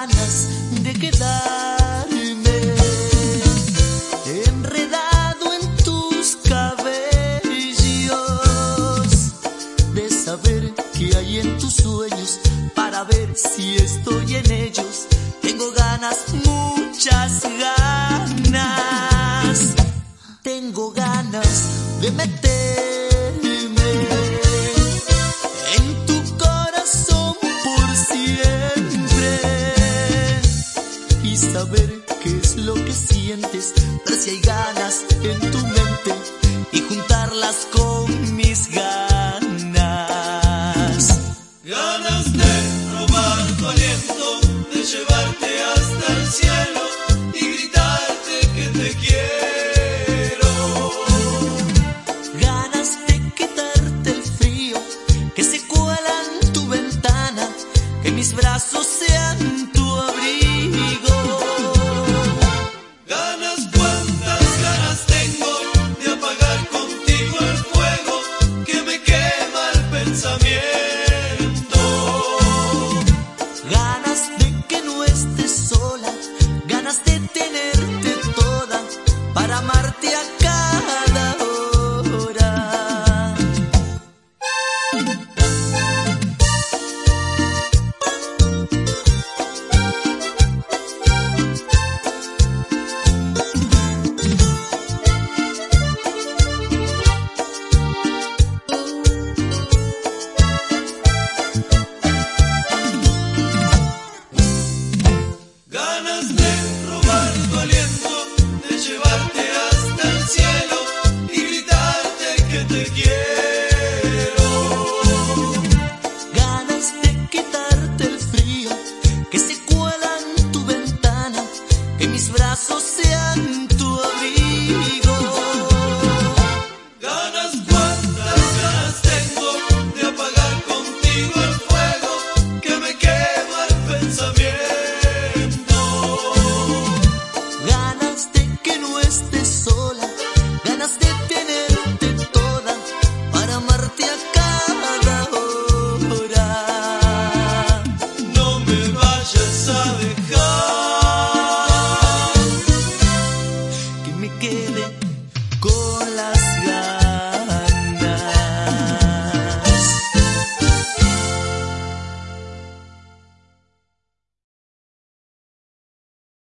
Ganas de quedarme enredado en tus cabellos, de saber qué hay en tus sueños para ver si estoy en ellos. Tengo ganas, muchas ganas. Tengo ganas de meterme saber qué es lo que sientes, ver si hay ganas en tu mente y juntarlas con mis ganas. Ganas de robar tu aliento, de llevarte hasta el cielo y gritarte que te quiero. Ganas de quitarte el frío que se cuela en tu ventana, que mis brazos sean Ganas de que no estés sola, ganas de tenerte me quede con las